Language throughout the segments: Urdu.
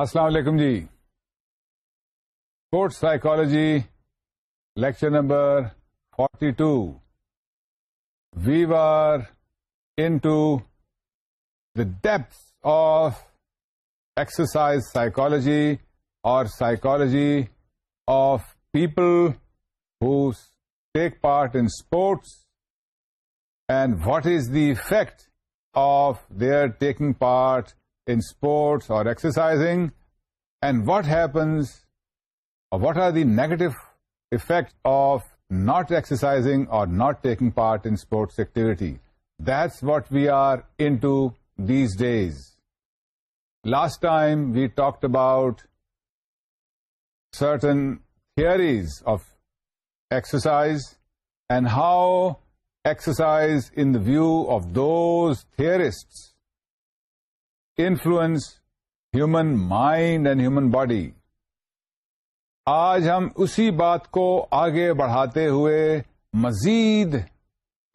السلام علیکم جی sports psychology lecture number 42 two we were into the depth of exercise psychology اور psychology of people who take part in sports and what is the effect of their taking part in sports or exercising, and what happens, or what are the negative effects of not exercising or not taking part in sports activity. That's what we are into these days. Last time we talked about certain theories of exercise and how exercise, in the view of those theorists, influence human mind and human body آج ہم اسی بات کو آگے بڑھاتے ہوئے مزید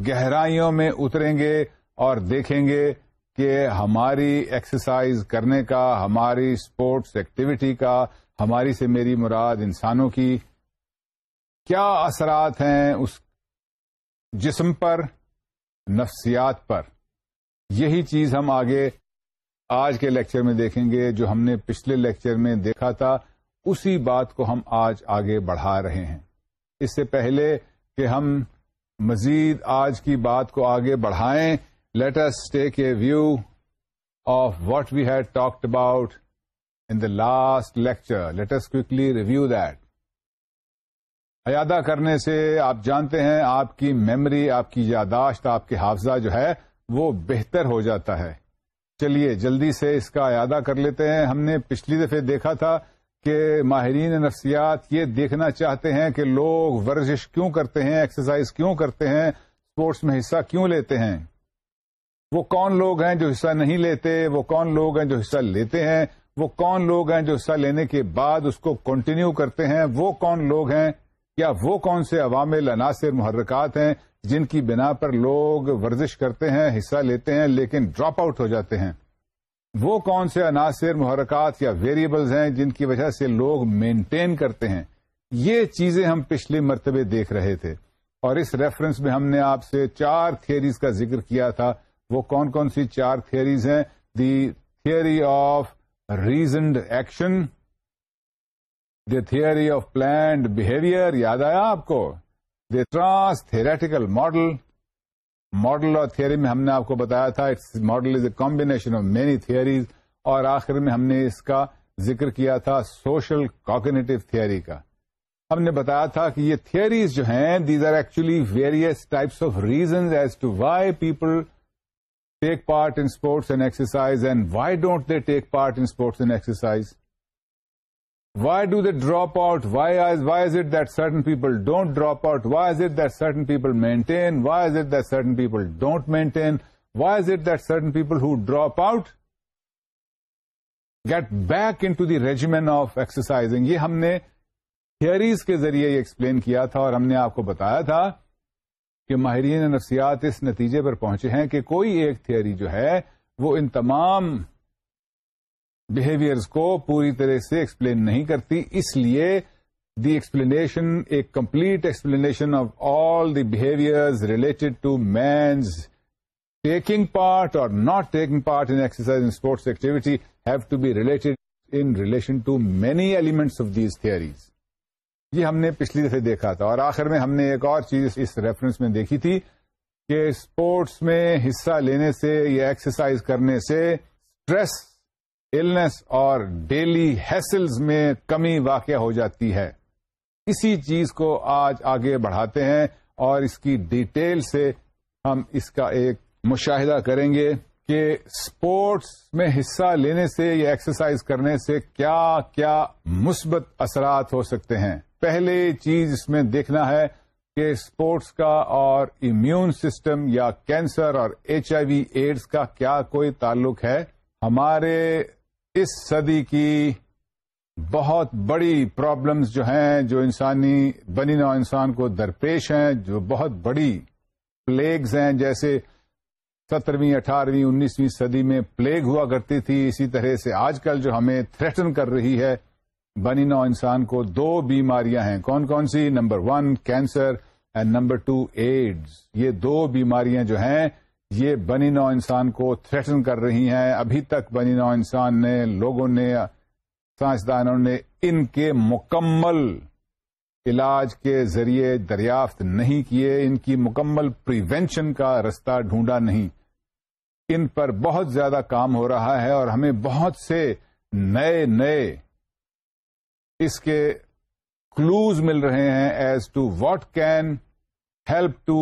گہرائیوں میں اتریں گے اور دیکھیں گے کہ ہماری ایکسرسائز کرنے کا ہماری اسپورٹس ایکٹیویٹی کا ہماری سے میری مراد انسانوں کی کیا اثرات ہیں اس جسم پر نفسیات پر یہی چیز ہم آگے آج کے لیکچر میں دیکھیں گے جو ہم نے پچھلے لیکچر میں دیکھا تھا اسی بات کو ہم آج آگے بڑھا رہے ہیں اس سے پہلے کہ ہم مزید آج کی بات کو آگے بڑھائیں let's take a view of what we had talked about in the last lecture let's quickly review that ایادا کرنے سے آپ جانتے ہیں آپ کی میمری آپ کی یاداشت آپ کے حافظہ جو ہے وہ بہتر ہو جاتا ہے چلیے جلدی سے اس کا اعادہ کر لیتے ہیں ہم نے پچھلی دفعہ دیکھا تھا کہ ماہرین نفسیات یہ دیکھنا چاہتے ہیں کہ لوگ ورزش کیوں کرتے ہیں ایکسرسائز کیوں کرتے ہیں اسپورٹس میں حصہ کیوں لیتے ہیں وہ کون لوگ ہیں جو حصہ نہیں لیتے وہ کون لوگ ہیں جو حصہ لیتے ہیں وہ کون لوگ ہیں جو حصہ لینے کے بعد اس کو کنٹینیو کرتے ہیں وہ کون لوگ ہیں یا وہ کون سے عوامل عناصر محرکات ہیں جن کی بنا پر لوگ ورزش کرتے ہیں حصہ لیتے ہیں لیکن ڈراپ آؤٹ ہو جاتے ہیں وہ کون سے عناصر محرکات یا ویریبلز ہیں جن کی وجہ سے لوگ مینٹین کرتے ہیں یہ چیزیں ہم پچھلے مرتبے دیکھ رہے تھے اور اس ریفرنس میں ہم نے آپ سے چار تھئرز کا ذکر کیا تھا وہ کون کون سی چار تھریز ہیں the theory of reasoned action the theory of planned behaviour یاد آیا آپ کو the transtheoretical model model اور تھیوری میں ہم نے آپ کو بتایا تھا it's model is a combination of many theories اور آخر میں ہم نے اس کا ذکر کیا تھا سوشل کوکنیٹو تھیئری کا ہم نے بتایا تھا کہ یہ تھیئریز جو ہیں these are actually various types of reasons as to why people take part in sports and exercise and why don't they take part in sports and exercise why do drop out why is uh that certain people don't drop out why is it that certain people maintain why is uh that certain people don't maintain why is uh that certain people who drop out get back into the regimen of exercise یہ ہم نے تھیئریز کے ذریعے یہ اکسپلین کیا تھا اور ہم نے آپ کو بتایا تھا کہ ماہرین نفسیات اس نتیجے پر پہنچے ہیں کہ کوئی ایک تھوڑی جو ہے وہ ان تمام بہیویئرز کو پوری طرح سے ایکسپلین نہیں کرتی اس لیے the explanation a complete explanation of all the behaviours related to man's taking part or not taking part in exercise in sports activity have to be related in relation to many elements of these theories یہ ہم نے پچھلی دفعہ دیکھا تھا اور آخر میں ہم نے ایک اور چیز اس ریفرنس میں دیکھی تھی کہ اسپورٹس میں حصہ لینے سے یا ایکسرسائز کرنے سے اسٹریس ایلنس اور ڈیلی ہیسلز میں کمی واقع ہو جاتی ہے اسی چیز کو آج آگے بڑھاتے ہیں اور اس کی ڈیٹیل سے ہم اس کا ایک مشاہدہ کریں گے کہ اسپورٹس میں حصہ لینے سے یا ایکسرسائز کرنے سے کیا کیا مثبت اثرات ہو سکتے ہیں پہلے چیز اس میں دیکھنا ہے کہ اسپورٹس کا اور امیون سسٹم یا کینسر اور ایچ آئی وی ایڈز کا کیا کوئی تعلق ہے ہمارے اس صدی کی بہت بڑی پرابلمس جو ہیں جو انسانی بنی نو انسان کو درپیش ہیں جو بہت بڑی پلیگز ہیں جیسے سترویں اٹھارہویں انیسویں صدی میں پلیگ ہوا کرتی تھی اسی طرح سے آج کل جو ہمیں تھریٹن کر رہی ہے بنی نو انسان کو دو بیماریاں ہیں کون کون سی number one cancer and number two AIDS یہ دو بیماریاں جو ہیں یہ بنی نو انسان کو تھریٹن کر رہی ہیں ابھی تک بنی نو انسان نے لوگوں نے سائنسدانوں نے ان کے مکمل علاج کے ذریعے دریافت نہیں کیے ان کی مکمل پریونشن کا رستہ ڈھونڈا نہیں ان پر بہت زیادہ کام ہو رہا ہے اور ہمیں بہت سے نئے نئے اس کے کلوز مل رہے ہیں as to what can help to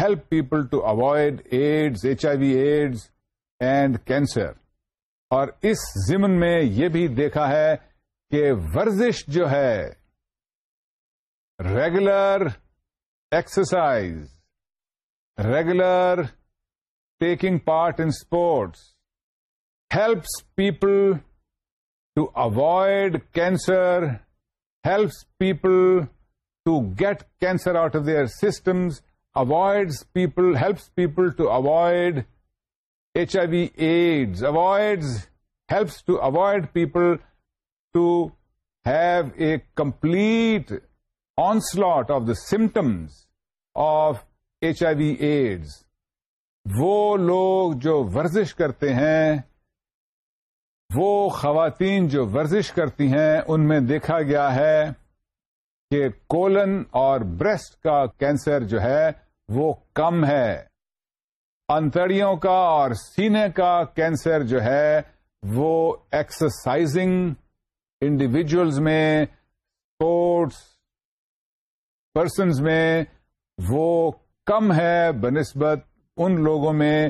help people to avoid AIDS H I V AIDS and cancer اور اس زمن میں یہ بھی دیکھا ہے کہ ورزش جو ہے regular exercise regular taking part in sports helps people to avoid cancer helps people to get cancer out of their systems avoids people helps people to avoid H I V AIDS avoids helps to avoid people a have a complete on symptoms of the symptoms of H I V AIDS وہ لوگ جو ورزش کرتے ہیں وہ خواتین جو ورزش کرتی ہیں ان میں دیکھا گیا ہے کہ کولن اور بریسٹ کا کینسر جو ہے وہ کم ہے انتڑیوں کا اور سینے کا کینسر جو ہے وہ ایکسرسائزنگ انڈیویجلز میں اسپورٹس پرسنز میں وہ کم ہے بنسبت ان لوگوں میں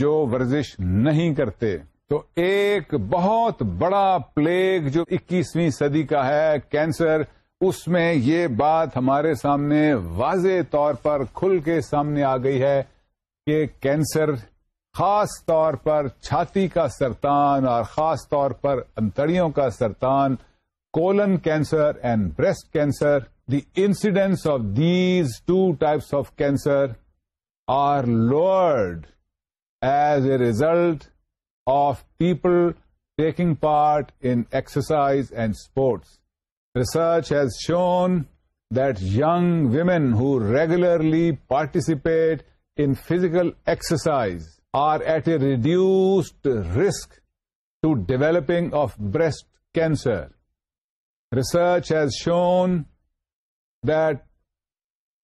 جو ورزش نہیں کرتے تو ایک بہت بڑا پلیگ جو اکیسویں صدی کا ہے کینسر اس میں یہ بات ہمارے سامنے واضح طور پر کھل کے سامنے آ گئی ہے کہ کینسر خاص طور پر چھاتی کا سرطان اور خاص طور پر انتریوں کا سرطان colon cancer and breast cancer the incidence of these two types of cancer are lowered as a result of people taking part in exercise and sports Research has shown that young women who regularly participate in physical exercise are at a reduced risk to developing of breast cancer. Research has shown that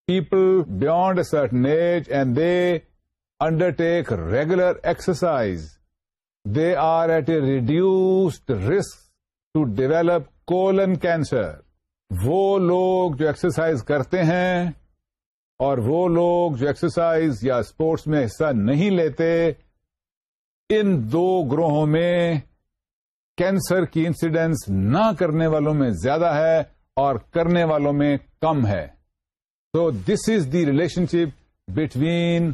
people beyond a certain age and they undertake regular exercise, they are at a reduced risk to develop colon cancer وہ لوگ جو ایکسرسائز کرتے ہیں اور وہ لوگ جو ایکسرسائز یا اسپورٹس میں حصہ نہیں لیتے ان دو گروہوں میں کینسر کی انسیڈینس نہ کرنے والوں میں زیادہ ہے اور کرنے والوں میں کم ہے تو this is the relationship between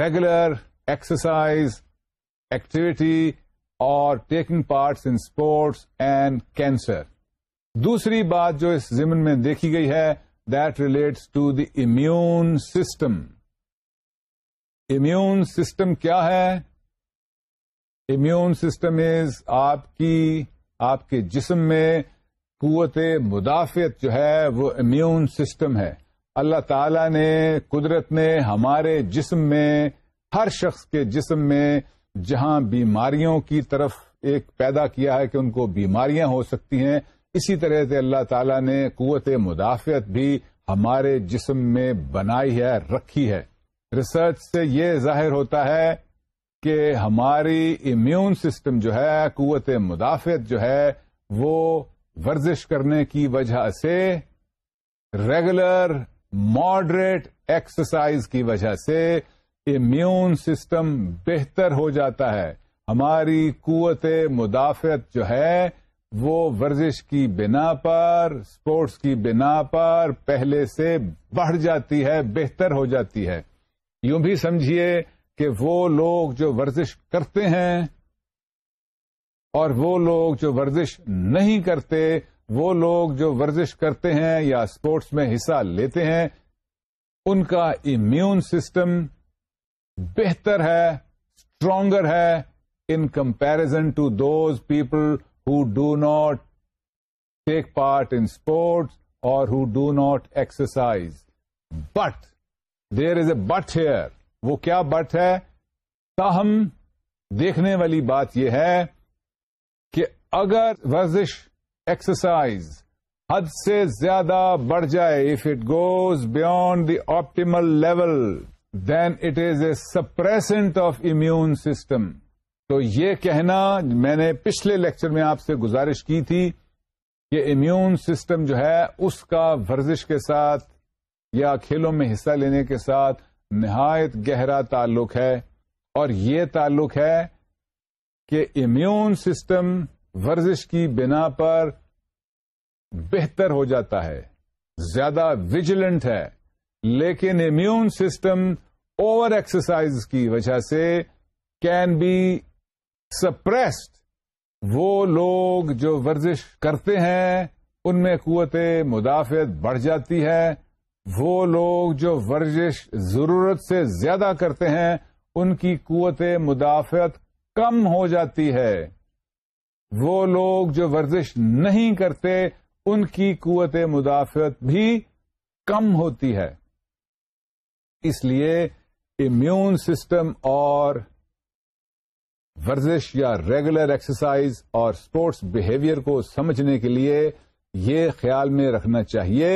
regular exercise activity اور taking parts in sports and cancer دوسری بات جو اس زمن میں دیکھی گئی ہے that relates to the immune system immune system کیا ہے امیون سسٹم از آپ کی آپ کے جسم میں قوت مدافعت جو ہے وہ امیون سسٹم ہے اللہ تعالی نے قدرت نے ہمارے جسم میں ہر شخص کے جسم میں جہاں بیماریوں کی طرف ایک پیدا کیا ہے کہ ان کو بیماریاں ہو سکتی ہیں اسی طرح سے اللہ تعالیٰ نے قوت مدافعت بھی ہمارے جسم میں بنائی ہے رکھی ہے ریسرچ سے یہ ظاہر ہوتا ہے کہ ہماری امیون سسٹم جو ہے قوت مدافعت جو ہے وہ ورزش کرنے کی وجہ سے ریگولر ماڈریٹ ایکسرسائز کی وجہ سے امیون سسٹم بہتر ہو جاتا ہے ہماری قوت مدافعت جو ہے وہ ورزش کی بنا پر اسپورٹس کی بنا پر پہلے سے بڑھ جاتی ہے بہتر ہو جاتی ہے یوں بھی سمجھیے کہ وہ لوگ جو ورزش کرتے ہیں اور وہ لوگ جو ورزش نہیں کرتے وہ لوگ جو ورزش کرتے ہیں یا اسپورٹس میں حصہ لیتے ہیں ان کا امیون سسٹم بہتر ہے اسٹرانگر ہے in comparison to those people who do not take part in sports اور who do not exercise but there is a but here وہ کیا بٹ ہے تاہم دیکھنے والی بات یہ ہے کہ اگر ورزش ایکسرسائز حد سے زیادہ بڑھ جائے if it goes beyond the optimal level then it is a suppressant of immune system تو یہ کہنا میں نے پچھلے لیکچر میں آپ سے گزارش کی تھی کہ امیون سسٹم جو ہے اس کا ورزش کے ساتھ یا کھیلوں میں حصہ لینے کے ساتھ نہایت گہرا تعلق ہے اور یہ تعلق ہے کہ امیون سسٹم ورزش کی بنا پر بہتر ہو جاتا ہے زیادہ وجیلنٹ ہے لیکن امیون سسٹم اوور ایکسرسائز کی وجہ سے کین بی سپریسڈ وہ لوگ جو ورزش کرتے ہیں ان میں قوت مدافعت بڑھ جاتی ہے وہ لوگ جو ورزش ضرورت سے زیادہ کرتے ہیں ان کی قوت مدافعت کم ہو جاتی ہے وہ لوگ جو ورزش نہیں کرتے ان کی قوت مدافعت بھی کم ہوتی ہے اس لیے امیون سسٹم اور ورزش یا ریگولر ایکسرسائز اور اسپورٹس بہیویئر کو سمجھنے کے لیے یہ خیال میں رکھنا چاہیے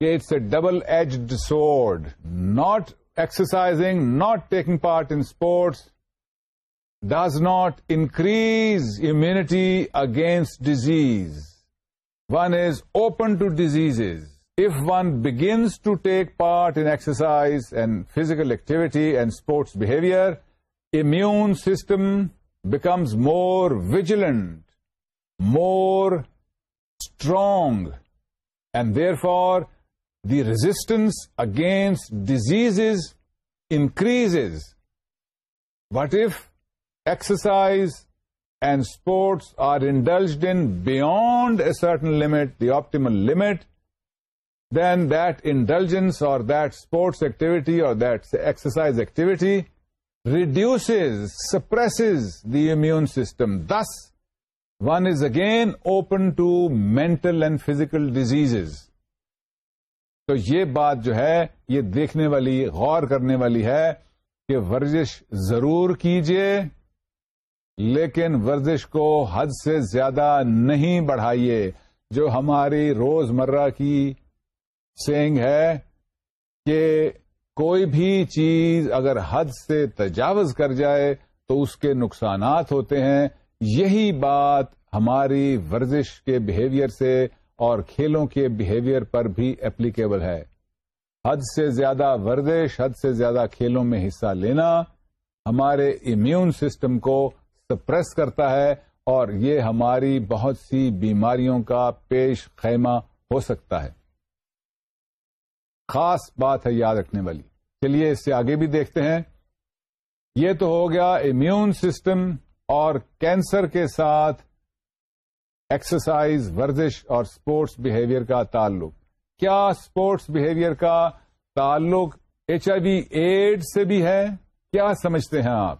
کہ it's a double edged sword not exercising not taking part in sports does not increase immunity against disease one is open to disease if one begins to take part in exercise and physical activity and sports behavior, immune system becomes more vigilant, more strong, and therefore the resistance against diseases increases. But if exercise and sports are indulged in beyond a certain limit, the optimal limit, then indulgence اور دیٹ اسپورٹس ایکٹیویٹی اور that exercise activity reduces, suppresses the immune system this one is again open to mental and physical disease تو یہ بات جو ہے یہ دیکھنے والی غور کرنے والی ہے کہ ورزش ضرور کیجیے لیکن ورزش کو حد سے زیادہ نہیں بڑھائیے جو ہماری روز مرہ کی سینگ ہے کہ کوئی بھی چیز اگر حد سے تجاوز کر جائے تو اس کے نقصانات ہوتے ہیں یہی بات ہماری ورزش کے بہیویئر سے اور کھیلوں کے بہیویئر پر بھی اپلیکیبل ہے حد سے زیادہ ورزش حد سے زیادہ کھیلوں میں حصہ لینا ہمارے امیون سسٹم کو سپریس کرتا ہے اور یہ ہماری بہت سی بیماریوں کا پیش خیمہ ہو سکتا ہے خاص بات ہے یاد رکھنے والی چلیے اس سے آگے بھی دیکھتے ہیں یہ تو ہو گیا امیون سسٹم اور کینسر کے ساتھ ایکسرسائز ورزش اور اسپورٹس بہیویئر کا تعلق کیا اسپورٹس بہیویئر کا تعلق ایچ آئی وی ایڈ سے بھی ہے کیا سمجھتے ہیں آپ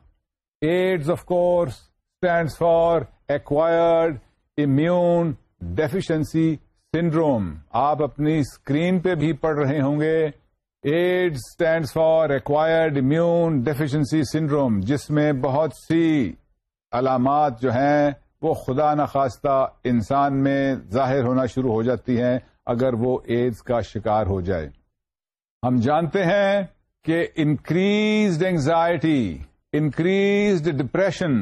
AIDS of course stands for acquired immune deficiency syndrome آپ اپنی اسکرین پہ بھی پڑھ رہے ہوں گے AIDS stand for acquired immune deficiency syndrome جس میں بہت سی علامات جو ہیں وہ خدا نخواستہ انسان میں ظاہر ہونا شروع ہو جاتی ہیں اگر وہ ایڈز کا شکار ہو جائے ہم جانتے ہیں کہ increased anxiety increased depression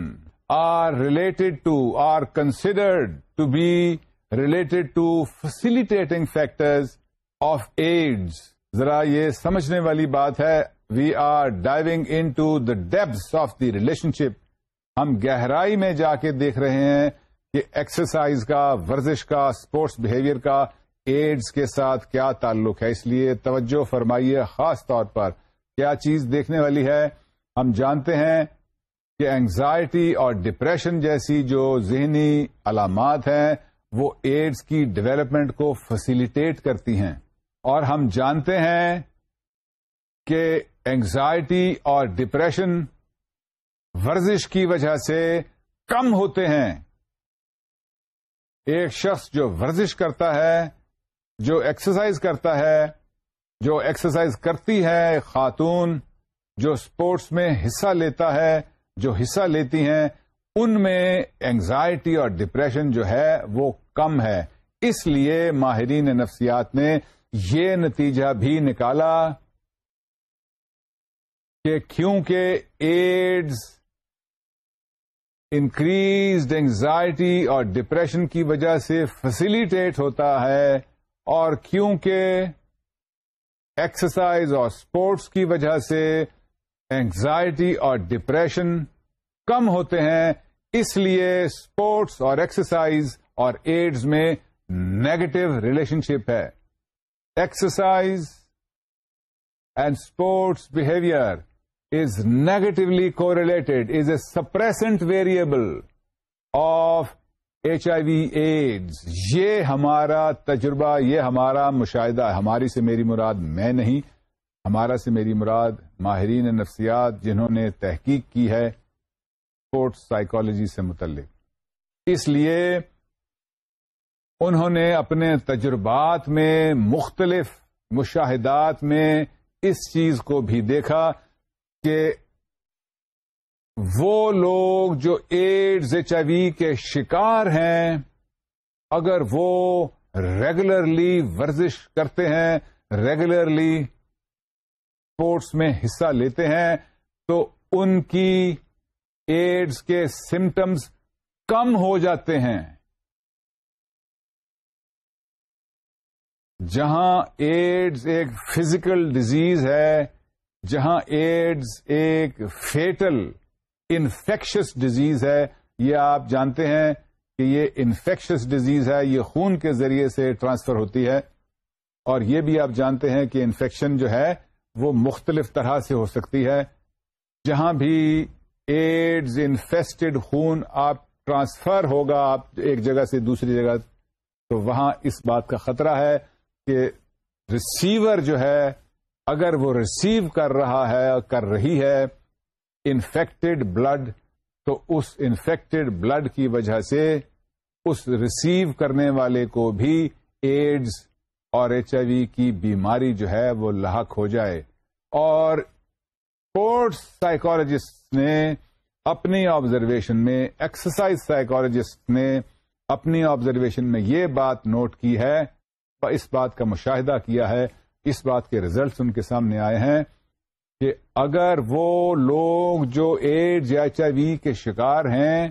are related to are considered to be related to facilitating factors of AIDS ذرا یہ سمجھنے والی بات ہے we are diving into the depths of the relationship ہم گہرائی میں جا کے دیکھ رہے ہیں کہ ایکسرسائز کا ورزش کا اسپورٹس بہیویئر کا ایڈز کے ساتھ کیا تعلق ہے اس لیے توجہ فرمائیے خاص طور پر کیا چیز دیکھنے والی ہے ہم جانتے ہیں کہ اینگزائٹی اور ڈپریشن جیسی جو ذہنی علامات ہیں وہ ایڈز کی ڈیولپمنٹ کو فیسیلیٹیٹ کرتی ہیں اور ہم جانتے ہیں کہ اینگزائٹی اور ڈپریشن ورزش کی وجہ سے کم ہوتے ہیں ایک شخص جو ورزش کرتا ہے جو ایکسرسائز کرتا ہے جو ایکسرسائز کرتی ہے خاتون جو اسپورٹس میں حصہ لیتا ہے جو حصہ لیتی ہیں ان میں اینگزائٹی اور ڈپریشن جو ہے وہ کم ہے اس لیے ماہرین نفسیات نے یہ نتیجہ بھی نکالا کہ کیونکہ ایڈز انکریزڈ اینگزائٹی اور ڈپریشن کی وجہ سے فیسیلیٹیٹ ہوتا ہے اور کیونکہ ایکسرسائز اور اسپورٹس کی وجہ سے اینگزائٹی اور ڈپریشن کم ہوتے ہیں اس لیے اسپورٹس اور ایکسرسائز اور ایڈز میں نیگیٹو ریلیشن شپ ہے exercise and sports behaviour is negatively correlated is a suppressant variable of H I V AIDS یہ ہمارا تجربہ یہ ہمارا مشاہدہ ہماری سے میری مراد میں نہیں ہمارا سے میری مراد ماہرین نفسیات جنہوں نے تحقیق کی ہے اسپورٹس سائیکالوجی سے متعلق اس لیے انہوں نے اپنے تجربات میں مختلف مشاہدات میں اس چیز کو بھی دیکھا کہ وہ لوگ جو ایڈز ایچ آئی وی کے شکار ہیں اگر وہ ریگولرلی ورزش کرتے ہیں ریگولرلی اسپورٹس میں حصہ لیتے ہیں تو ان کی ایڈز کے سمٹمس کم ہو جاتے ہیں جہاں ایڈز ایک فزیکل ڈیزیز ہے جہاں ایڈز ایک فیٹل انفیکشس ڈیزیز ہے یہ آپ جانتے ہیں کہ یہ انفیکشس ڈیزیز ہے یہ خون کے ذریعے سے ٹرانسفر ہوتی ہے اور یہ بھی آپ جانتے ہیں کہ انفیکشن جو ہے وہ مختلف طرح سے ہو سکتی ہے جہاں بھی ایڈز انفیسٹڈ خون آپ ٹرانسفر ہوگا آپ ایک جگہ سے دوسری جگہ تو وہاں اس بات کا خطرہ ہے کہ ریسیور جو ہے اگر وہ ریسیو کر رہا ہے کر رہی ہے انفیکٹڈ بلڈ تو اس انفیکٹڈ بلڈ کی وجہ سے اس ریسیو کرنے والے کو بھی ایڈز اور ایچ آئی وی کی بیماری جو ہے وہ لاحق ہو جائے اور اسپورٹس سائیکالوجسٹ نے اپنی آبزرویشن میں ایکسرسائز سائیکالوجسٹ نے اپنی آبزرویشن میں یہ بات نوٹ کی ہے اور اس بات کا مشاہدہ کیا ہے اس بات کے ریزلٹس ان کے سامنے آئے ہیں کہ اگر وہ لوگ جو ایڈز یا ایچ آئی وی کے شکار ہیں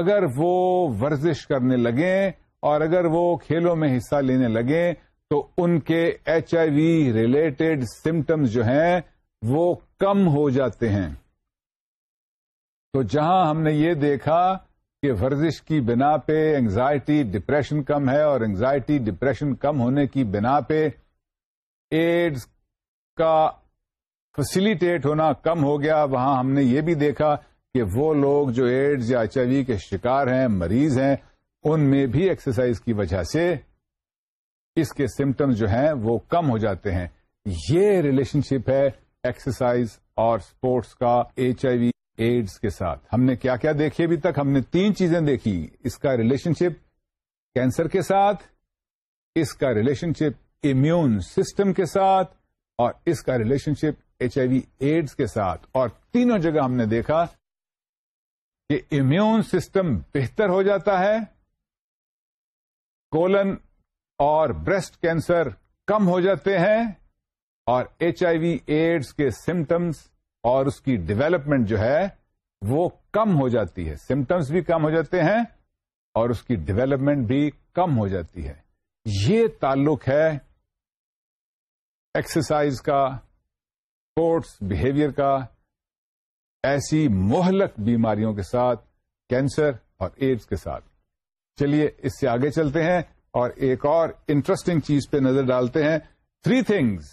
اگر وہ ورزش کرنے لگیں اور اگر وہ کھیلوں میں حصہ لینے لگیں تو ان کے H I V related symptoms جو ہیں وہ کم ہو جاتے ہیں تو جہاں ہم نے یہ دیکھا کہ ورزش کی بنا پہ اینگزائٹی ڈپریشن کم ہے اور اینگزائٹی ڈپریشن کم ہونے کی بنا پہ ایڈز کا فسیلیٹیٹ ہونا کم ہو گیا وہاں ہم نے یہ بھی دیکھا کہ وہ لوگ جو ایڈز یا ایچ آئی وی کے شکار ہیں مریض ہیں ان میں بھی ایکسرسائز کی وجہ سے اس کے سمٹمس جو ہیں وہ کم ہو جاتے ہیں یہ ریلیشن شپ ہے ایکسرسائز اور اسپورٹس کا ایچ آئی وی ایڈس کے ساتھ ہم نے کیا کیا دیکھی ابھی تک ہم نے تین چیزیں دیکھی اس کا ریلیشن شپ کینسر کے ساتھ اس کا ریلیشن شپ امیون سسٹم کے ساتھ اور اس کا relationship H I V AIDS کے ساتھ اور تینوں جگہ ہم نے دیکھا کہ امیون سسٹم بہتر ہو جاتا ہے کولن اور بریسٹ کینسر کم ہو جاتے ہیں اور ایچ آئی وی ایڈس کے سمٹمس اور اس کی ڈیویلپمنٹ جو ہے وہ کم ہو جاتی ہے سمٹمس بھی کم ہو جاتے ہیں اور اس کی ڈیویلپمنٹ بھی کم ہو جاتی ہے یہ تعلق ہے ایکسرسائز کا اسپورٹس بہیویئر کا ایسی مہلک بیماریوں کے ساتھ کینسر اور ایڈس کے ساتھ چلیے اس سے آگے چلتے ہیں اور ایک اور انٹرسٹنگ چیز پہ نظر ڈالتے ہیں three things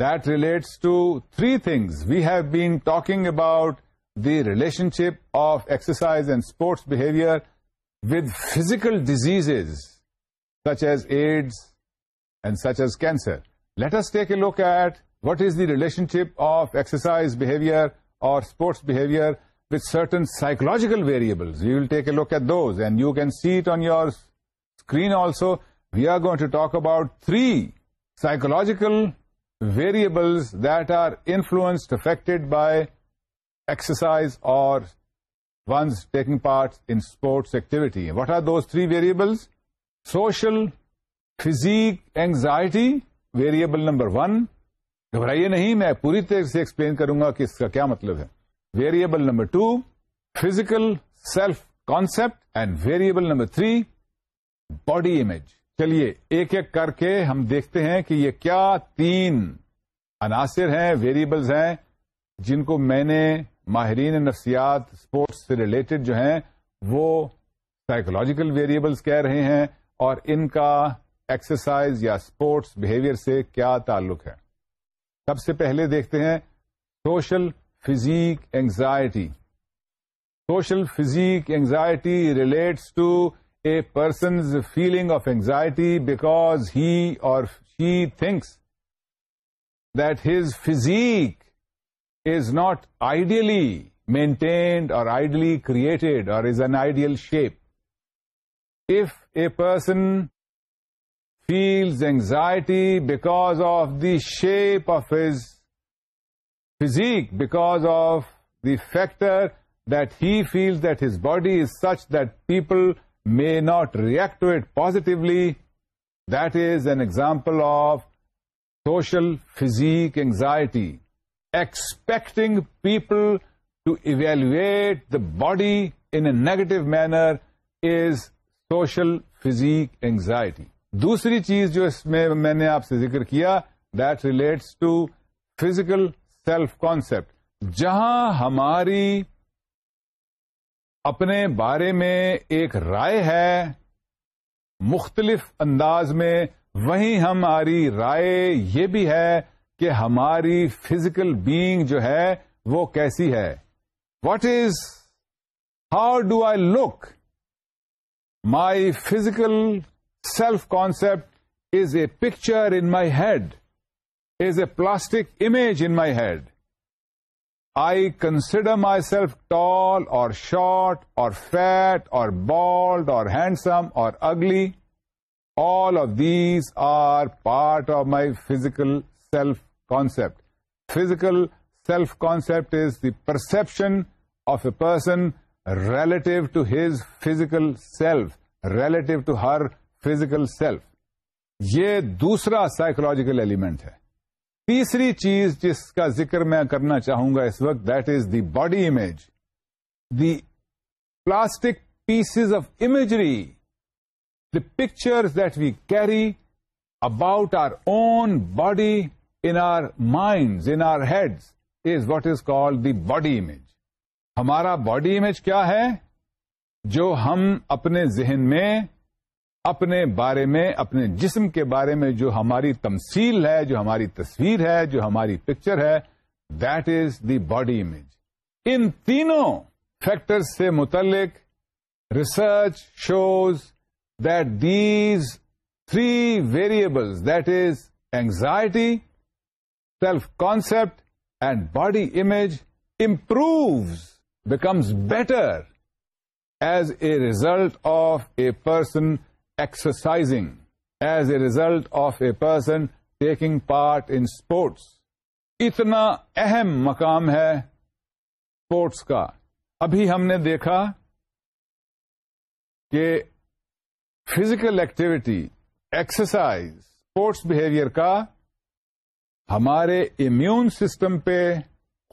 that relates to three things we have been talking about the relationship of exercise and sports behaviour with physical disease such as AIDS and such as cancer let's take a look at what is the relationship of exercise behaviour اور sports behaviour with certain psychological variables. You will take a look at those and you can see it on your screen also we are to to talk about three psychological that that are influenced by by exercise اور ones taking part sports activity what are those three variables social physique anxiety variable number one گھبرائیے نہیں میں پوری طرح سے ایکسپلین کروں گا کہ اس کا کیا مطلب ہے variable number two physical self concept and variable number three body image چلیے ایک ایک کر کے ہم دیکھتے ہیں کہ یہ کیا تین عناصر ہیں ویریبلز ہیں جن کو میں نے ماہرین نفسیات اسپورٹس سے ریلیٹڈ جو ہیں وہ سائیکولوجیکل ویریبلز کہہ رہے ہیں اور ان کا ایکسرسائز یا اسپورٹس بہیویئر سے کیا تعلق ہے سب سے پہلے دیکھتے ہیں social physique anxiety social physique anxiety relates to a person's feeling of anxiety because he or she thinks that his physique is not ideally maintained or ideally created or is an ideal shape. If a person feels anxiety because of the shape of his physique, because of the factor that he feels that his body is such that people may not react to it positively, that is an example of social physique anxiety. Expecting people to evaluate the body in a negative manner is social physique anxiety. دوسری چیز جو اس میں میں نے آپ سے ذکر کیا that relates to physical self concept جہاں ہماری اپنے بارے میں ایک رائے ہے مختلف انداز میں وہیں ہماری رائے یہ بھی ہے کہ ہماری فزیکل بینگ جو ہے وہ کیسی ہے what is how do I look my physical self concept is a picture in my head is a plastic image in my head I consider myself tall اور شارٹ اور فیٹ اور بالڈ اور ہینڈسم اور ugly all of these are part of my physical self concept physical self concept is the perception of a person relative to his physical self relative to her physical self یہ دوسرا سائکولوجیکل ایلیمنٹ ہے تیسری چیز جس کا ذکر میں کرنا چاہوں گا اس وقت that is the body image the plastic pieces of imagery the picture that we carry about our own body in our minds in our heads is what is call the body image ہمارا باڈی امیج کیا ہے جو ہم اپنے ذہن میں اپنے بارے میں اپنے جسم کے بارے میں جو ہماری تمثیل ہے جو ہماری تصویر ہے جو ہماری پکچر ہے that is the body image ان تینوں فیکٹر سے متعلق research shows that these three variables that is anxiety self concept and body image improves becomes better as a result of a person exercising as a result of a person taking part in sports اتنا اہم مقام ہے اسپورٹس کا ابھی ہم نے دیکھا کہ physical activity exercise sports behaviour کا ہمارے امیون سسٹم پہ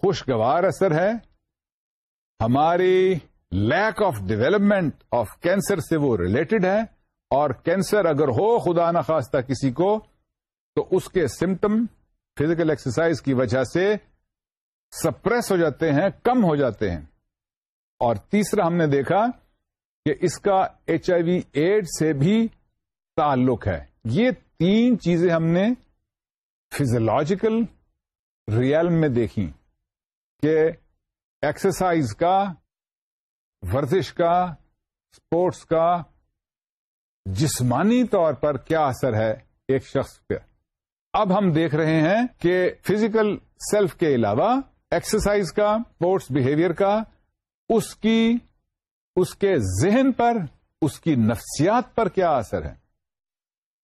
خوشگوار اثر ہے ہماری lack of development of cancer سے وہ ریلیٹڈ ہے اور کینسر اگر ہو خدا نخواستہ کسی کو تو اس کے سمٹم فزیکل ایکسرسائز کی وجہ سے سپریس ہو جاتے ہیں کم ہو جاتے ہیں اور تیسرا ہم نے دیکھا کہ اس کا ایچ آئی وی ایڈ سے بھی تعلق ہے یہ تین چیزیں ہم نے فزیولوجیکل ریئل میں دیکھی کہ ایکسرسائز کا ورزش کا اسپورٹس کا جسمانی طور پر کیا اثر ہے ایک شخص پہ اب ہم دیکھ رہے ہیں کہ فزیکل سیلف کے علاوہ ایکسرسائز کا اسپورٹس بہیویئر کا اس کی اس کے ذہن پر اس کی نفسیات پر کیا اثر ہے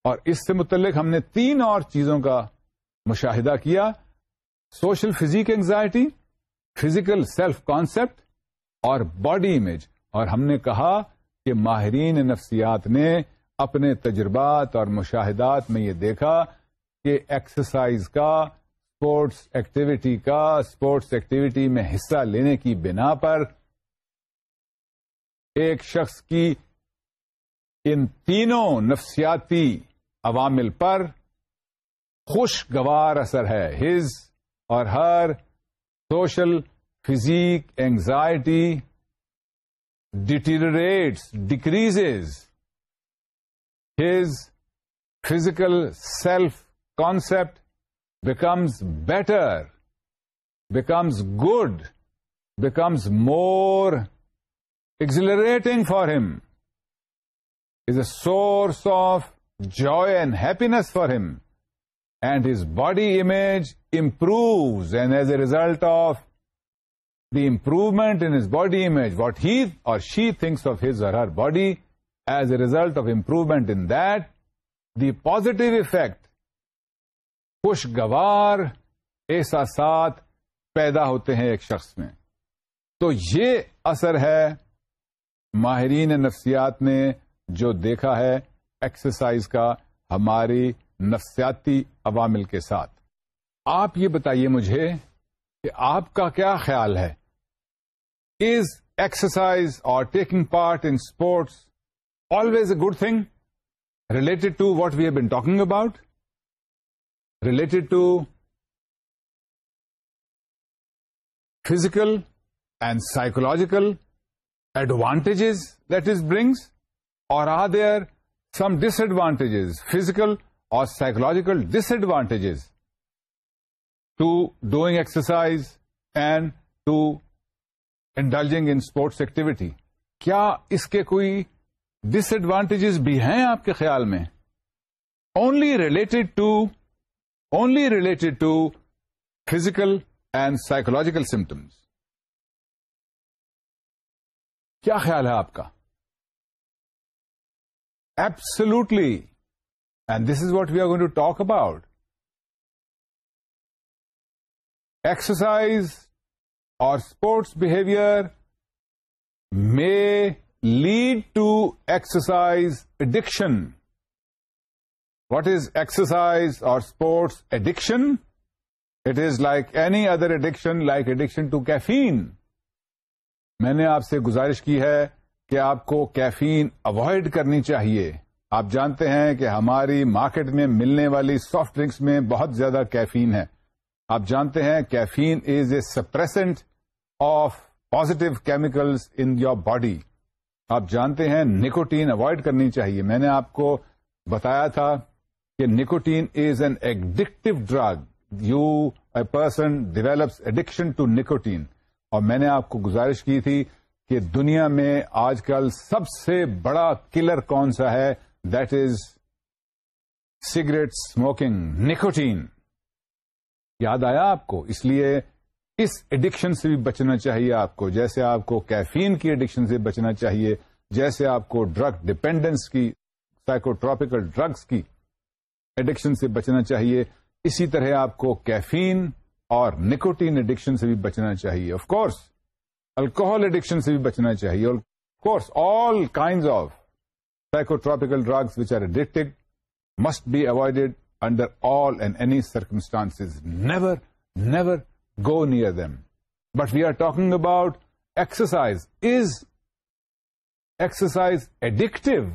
اور اس سے متعلق ہم نے تین اور چیزوں کا مشاہدہ کیا social physique anxiety physical self concept اور باڈی امیج اور ہم نے کہا کہ ماہرین نفسیات نے اپنے تجربات اور مشاہدات میں یہ دیکھا کہ ایکسرسائز کا اسپورٹس ایکٹیویٹی کا اسپورٹس ایکٹیویٹی میں حصہ لینے کی بنا پر ایک شخص کی ان تینوں نفسیاتی عوامل پر خوشگوار اثر ہے his or her social physique anxiety deteriorates decrease his physical self-concept becomes better, becomes good, becomes more exhilarating for him, is a source of joy and happiness for him, and his body image improves, and as a result of the improvement in his body image, what he or she thinks of his or her body as a result of improvement in positive effect خوشگوار احساسات پیدا ہوتے ہیں ایک شخص میں تو یہ اثر ہے ماہرین نفسیات نے جو دیکھا ہے ایکسرسائز کا ہماری نفسیاتی عوامل کے ساتھ آپ یہ بتائیے مجھے کہ آپ کا کیا خیال ہے از ایکسرسائز اور taking part in sports always a good thing related to what we are be talking about related to physical and psychological advantage that is Briggs اور are there some disadvantages physical اور psychological disadvantages to doing exercise and ten sports activity کیا اس کے کوئی ڈس ایڈوانٹیجز بھی ہیں آپ کے خیال میں only related to only related to physical and psychological symptoms کیا خیال ہے آپ کا absolutely and this is what we are going to talk about exercise اور اسپورٹس بہیویئر میں lead exercise addiction What is exercise اور sports addiction it is like any other addiction like addiction to caffeine میں نے آپ سے گزارش کی ہے کہ آپ کو کیفین اوائڈ کرنی چاہیے آپ جانتے ہیں کہ ہماری مارکیٹ میں ملنے والی سافٹ ڈرنکس میں بہت زیادہ کیفین ہے آپ جانتے ہیں caffeine is a suppressant of positive chemicals in your body آپ جانتے ہیں نکوٹین اوائڈ کرنی چاہیے میں نے آپ کو بتایا تھا کہ nicotine is an addictive drug you a person develops addiction to nicotine اور میں نے آپ کو گزارش کی تھی کہ دنیا میں آج کل سب سے بڑا کلر کون سا ہے that is cigarette smoking nicotine یاد آیا آپ کو اس لیے اس ایڈکشن سے بھی بچنا چاہیے آپ کو جیسے آپ کو کیفین کی ایڈکشن سے بچنا چاہیے جیسے آپ کو ڈرگ ڈپینڈنس کی سائیکوٹراپیکل ڈرگس کی ایڈکشن سے بچنا چاہیے اسی طرح آپ کو کیفین اور نکوٹین ایڈکشن سے بھی بچنا چاہیے آف کورس الکوہل ایڈکشن سے بھی بچنا چاہیے course all all of psychotropical drugs are must be avoided under and any circumstance never never go near them. But we are talking about exercise. Is exercise addictive?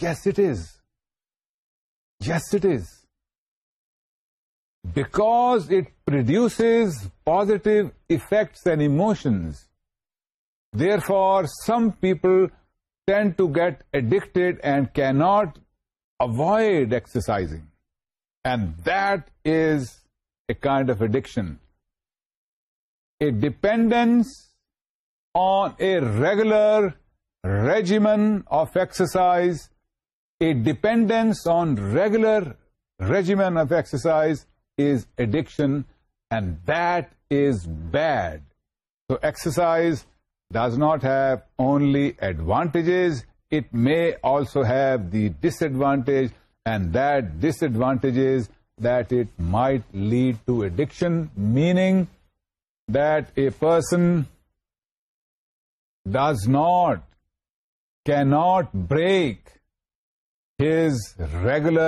Yes, it is. Yes, it is. Because it produces positive effects and emotions. Therefore, some people tend to get addicted and cannot avoid exercising. And that is a kind of addiction a dependence on a regular regimen of exercise, is addiction, and that is bad. So exercise does not have only advantages, it may also have the disadvantage, and that disadvantage is that it might lead to addiction, meaning that a person does not cannot break his regular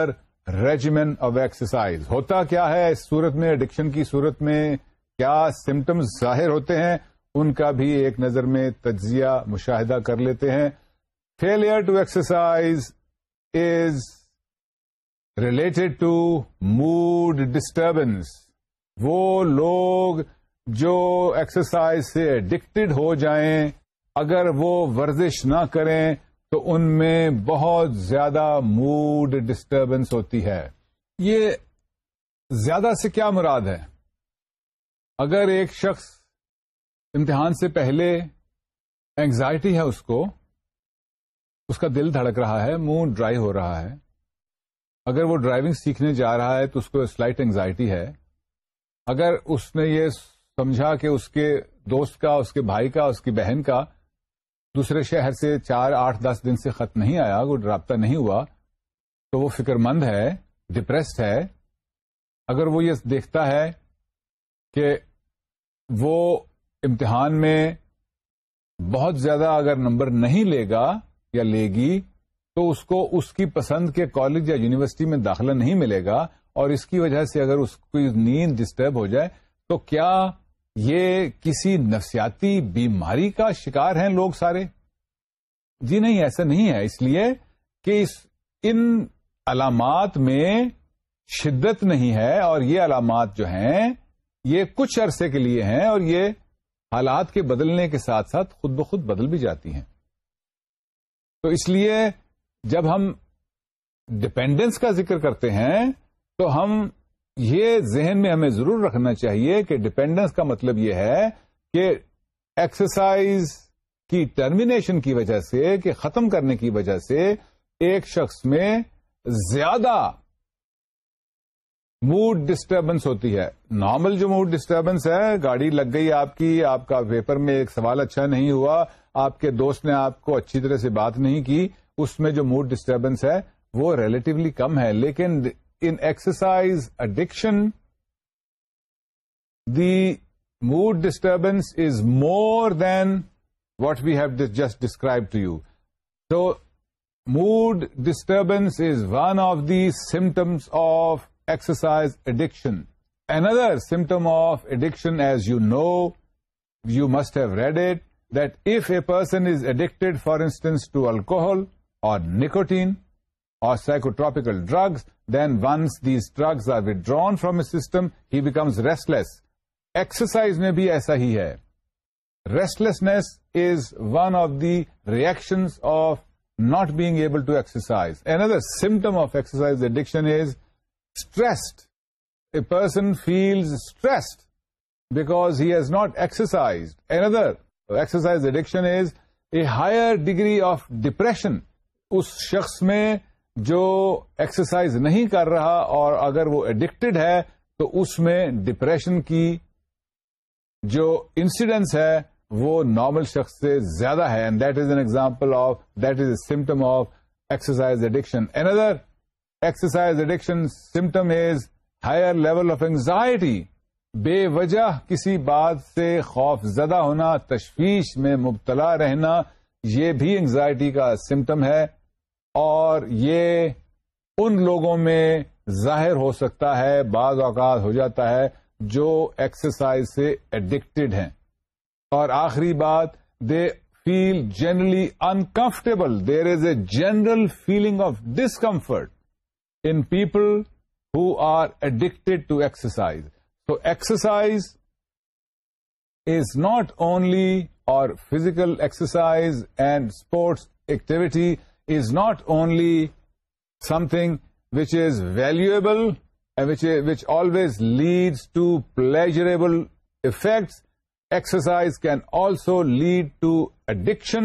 regimen of exercise ہوتا کیا ہے اس صورت میں اڈکشن کی صورت میں کیا سمٹمز ظاہر ہوتے ہیں ان کا بھی ایک نظر میں تجزیہ مشاہدہ کر لیتے ہیں failure to exercise is related to mood disturbance وہ لوگ جو ایکسرسائز سے اڈکٹیڈ ہو جائیں اگر وہ ورزش نہ کریں تو ان میں بہت زیادہ موڈ ڈسٹربنس ہوتی ہے یہ زیادہ سے کیا مراد ہے اگر ایک شخص امتحان سے پہلے اینگزائٹی ہے اس کو اس کا دل دھڑک رہا ہے منہ ڈرائی ہو رہا ہے اگر وہ ڈرائیونگ سیکھنے جا رہا ہے تو اس کو سلائٹ اینگزائٹی ہے اگر اس نے یہ سمجھا کہ اس کے دوست کا اس کے بھائی کا اس کی بہن کا دوسرے شہر سے چار آٹھ دس دن سے خط نہیں آیا وہ رابطہ نہیں ہوا تو وہ فکر مند ہے ڈپریسڈ ہے اگر وہ یہ دیکھتا ہے کہ وہ امتحان میں بہت زیادہ اگر نمبر نہیں لے گا یا لے گی تو اس کو اس کی پسند کے کالج یا یونیورسٹی میں داخلہ نہیں ملے گا اور اس کی وجہ سے اگر اس کی نیند ڈسٹرب ہو جائے تو کیا یہ کسی نفسیاتی بیماری کا شکار ہیں لوگ سارے جی نہیں ایسا نہیں ہے اس لیے کہ اس ان علامات میں شدت نہیں ہے اور یہ علامات جو ہیں یہ کچھ عرصے کے لیے ہیں اور یہ حالات کے بدلنے کے ساتھ ساتھ خود بخود بدل بھی جاتی ہیں تو اس لیے جب ہم ڈپینڈنس کا ذکر کرتے ہیں تو ہم یہ ذہن میں ہمیں ضرور رکھنا چاہیے کہ ڈپینڈنس کا مطلب یہ ہے کہ ایکسرسائز کی ٹرمینیشن کی وجہ سے کہ ختم کرنے کی وجہ سے ایک شخص میں زیادہ موڈ ڈسٹربنس ہوتی ہے نارمل جو موڈ ڈسٹربنس ہے گاڑی لگ گئی آپ کی آپ کا پیپر میں ایک سوال اچھا نہیں ہوا آپ کے دوست نے آپ کو اچھی طرح سے بات نہیں کی اس میں جو موڈ ڈسٹربنس ہے وہ ریلیٹولی کم ہے لیکن in exercise addiction, the mood disturbance is more than what we have just described to you. So mood disturbance is one of the symptoms of exercise addiction. Another symptom of addiction, as you know, you must have read it, that if a person is addicted, for instance, to alcohol or nicotine, or psychotropical drugs then once these drugs are withdrawn from system he becomes restless exercise میں بھی ایسا ہی ہے restlessness is one of the reaction of not being able to exercise another symptom of exercise addiction is stress a person feels stressed back hat exercised another exercise addiction is a higher degree of depression اس شخص میں جو ایکسرسائز نہیں کر رہا اور اگر وہ ایڈکٹڈ ہے تو اس میں ڈپریشن کی جو انسیڈنس ہے وہ نارمل شخص سے زیادہ ہے and that is an example of that is a symptom of exercise addiction another exercise addiction symptom is higher level of anxiety بے وجہ کسی بات سے خوف زدہ ہونا تشویش میں مبتلا رہنا یہ بھی اینگزائٹی کا سمٹم ہے اور یہ ان لوگوں میں ظاہر ہو سکتا ہے بعض اوقات ہو جاتا ہے جو ایکسرسائز سے ایڈکٹڈ ہیں اور آخری بات they feel generally uncomfortable there is a general feeling of discomfort in people who are addicted to exercise so exercise is not only اور physical exercise and sports activity is not only something which is valuable which always leads to pleasurable effects exercise can also lead to addiction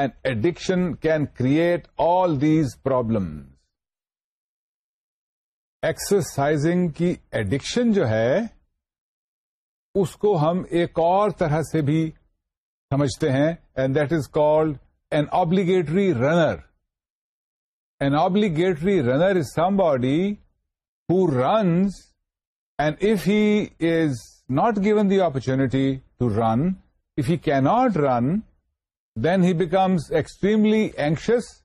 and addiction can create all these problems exercising کی ایڈکشن جو ہے اس کو ہم ایک اور طرح سے بھی سمجھتے ہیں and that is called an obligatory runner An obligatory runner is somebody who runs, and if he is not given the opportunity to run, if he cannot run, then he becomes extremely anxious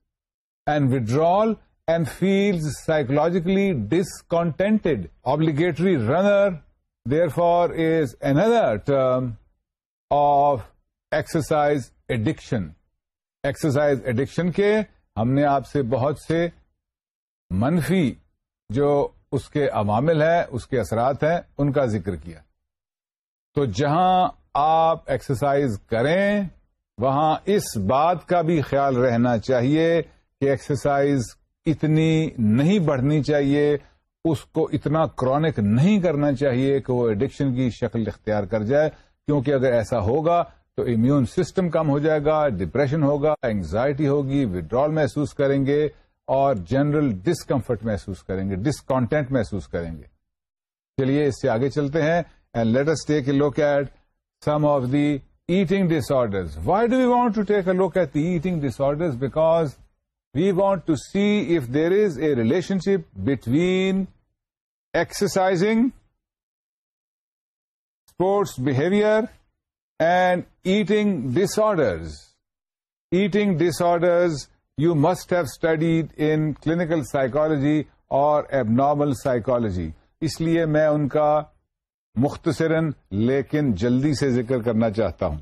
and withdrawal and feels psychologically discontented. Obligatory runner, therefore, is another term of exercise addiction. Exercise addiction ke ہم نے آپ سے بہت سے منفی جو اس کے عوامل ہیں اس کے اثرات ہیں ان کا ذکر کیا تو جہاں آپ ایکسرسائز کریں وہاں اس بات کا بھی خیال رہنا چاہیے کہ ایکسرسائز اتنی نہیں بڑھنی چاہیے اس کو اتنا کرونک نہیں کرنا چاہیے کہ وہ ایڈکشن کی شکل اختیار کر جائے کیونکہ اگر ایسا ہوگا تو امیون سسٹم کم ہو جائے گا ڈپریشن ہوگا اینگزائٹی ہوگی وڈرال محسوس کریں گے اور جنرل ڈسکمفرٹ محسوس کریں گے ڈسکانٹینٹ محسوس کریں گے چلیے اس سے آگے چلتے ہیں let's take a look at some of the eating disorders why do you want to take a look at the eating disorder because we want to see if there is a relationship between exercising sports behaviour dish eating eating disorders you must have studied in clinical psychology اور ایب نارمل اس لیے میں ان کا مختصراً لیکن جلدی سے ذکر کرنا چاہتا ہوں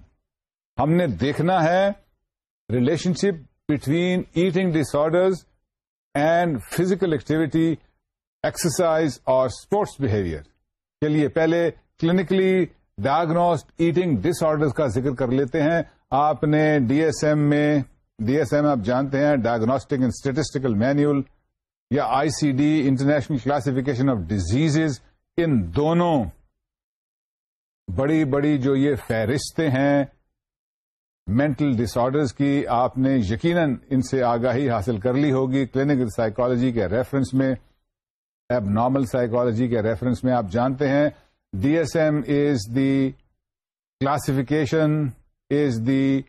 ہم نے دیکھنا ہے relationship between eating disorders and physical activity exercise اور اسپورٹس بہیویئر چلیے پہلے clinically diagnosed eating disorder کا ذکر کر لیتے ہیں آپ نے ڈی ایس ایم میں ڈی ایس ایم آپ جانتے ہیں ڈائگنوسٹک اینڈ اسٹیٹسٹیکل مینوئل یا I C D international classification of diseases ان دونوں بڑی بڑی جو یہ فہرستیں ہیں مینٹل ڈس آرڈرز کی آپ نے یقیناً ان سے آگاہی حاصل کر لی ہوگی کلینکل سائیکالوجی کے ریفرنس میں نارمل سائیکالوجی کے ریفرنس میں آپ جانتے ہیں D S M is the the is the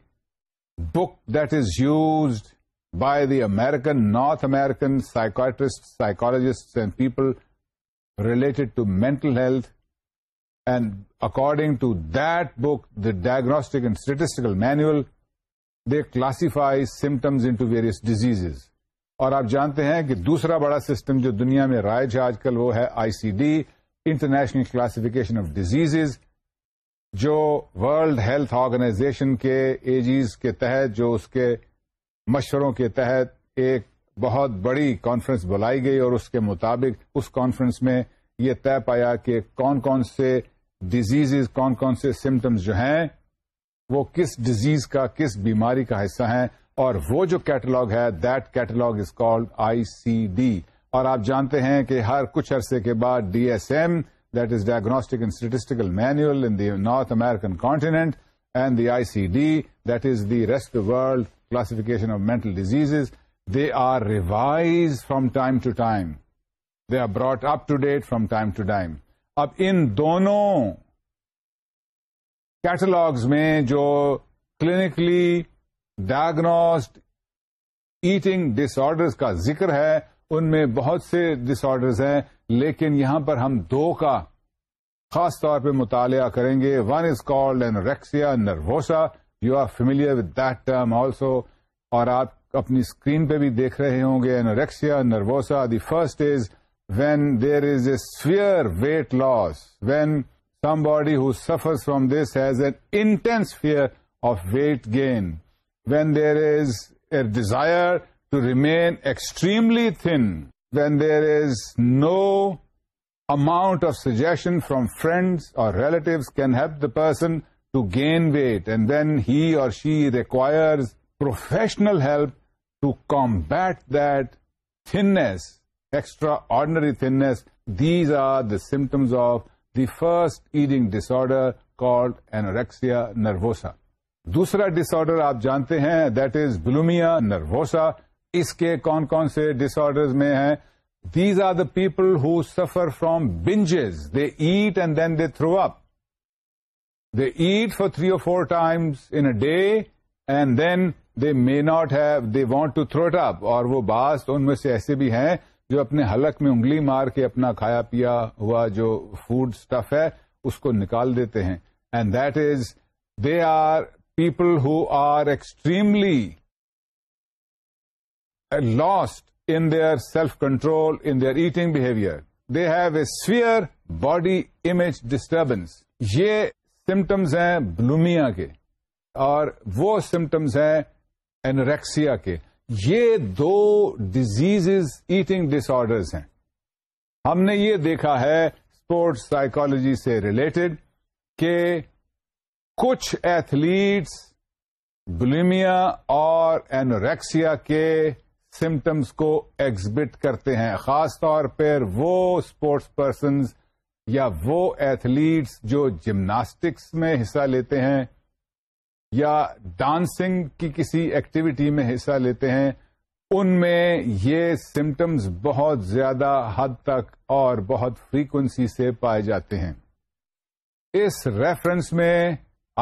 book that is used by the American North American and people and people related health. Health and according to that book Diagnostic diagnostic and statistical manual classify classify symptoms into various diseases اور آپ جانتے ہیں کہ دوسرا بڑا سسٹم جو دنیا میں رائج ہے آج کل وہ ہے I C D international classification of diseases جو ورلڈ ہیلتھ آرگنائزیشن کے ایجیز کے تحت جو اس کے مشوروں کے تحت ایک بہت بڑی کانفرنس بلائی گئی اور اس کے مطابق اس کانفرنس میں یہ طے پایا کہ کون کون سے ڈیزیز کون کون سے سمٹمز جو ہیں وہ کس ڈیزیز کا کس بیماری کا حصہ ہیں اور وہ جو کیٹلاگ ہے that catalogue is called I C D اور آپ جانتے ہیں کہ ہر کچھ عرصے کے بعد D S M that is diagnostic and statistical manual in the North American continent and the I C D that is the rest world classification of mental disease they are revise from time to time they are brought up to date from time to time اب ان دونوں کیٹلاگز میں جو کلینکلی ڈائگنوسڈ ایٹنگ ڈس کا ذکر ہے ان میں بہت سے ڈس آرڈرز ہیں لیکن یہاں پر ہم دو کا خاص طور پہ مطالعہ کریں گے one is called an nervosa you are familiar with that term also اور آپ اپنی اسکرین پہ بھی دیکھ رہے ہوں گے an nervosa the first is when there is a fear weight loss when somebody suffers from this has an intense fear of weight gain when there is a desire to remain extremely thin when there is no amount of suggestion from friends or relatives can help the person to gain weight and then he or she requires professional help to combat this extraordinary thinness these are the symptoms of the first eating disorder called anorexia nervosa دوسرا ڈس آرڈر آپ جانتے ہیں دیٹ از بلومی نروسا اس کے کون کون سے ڈس آرڈرز میں ہیں these are the people who suffer from binges they eat and then they throw up they eat for three or four times in a day and then they may not have they want to throw it up اور وہ باس ان میں سے ایسے بھی ہیں جو اپنے حلق میں انگلی مار کے اپنا کھایا پیا ہوا جو فوڈ اسٹف ہے اس کو نکال دیتے ہیں and that is they are people who are extremely lost in their self control in their eating behaviour they have a severe body image disturbance یہ سمٹمس ہیں بلو مو سمٹمس ہیں اینوریکسیا کے یہ دو ڈیزیز ایٹنگ ڈس آڈرز ہیں ہم نے یہ دیکھا ہے اسپورٹس سائکولوجی سے ریلیٹڈ کہ کچھ ایتھلیٹس بلو میا اور اینوریکسیا کے سمٹمس کو ایگزبٹ کرتے ہیں خاص طور پر وہ اسپورٹس پرسنز یا وہ ایتھلیٹس جو جمناسٹکس میں حصہ لیتے ہیں یا ڈانسنگ کی کسی ایکٹیویٹی میں حصہ لیتے ہیں ان میں یہ سمٹمز بہت زیادہ حد تک اور بہت فریکوینسی سے پائے جاتے ہیں اس ریفرنس میں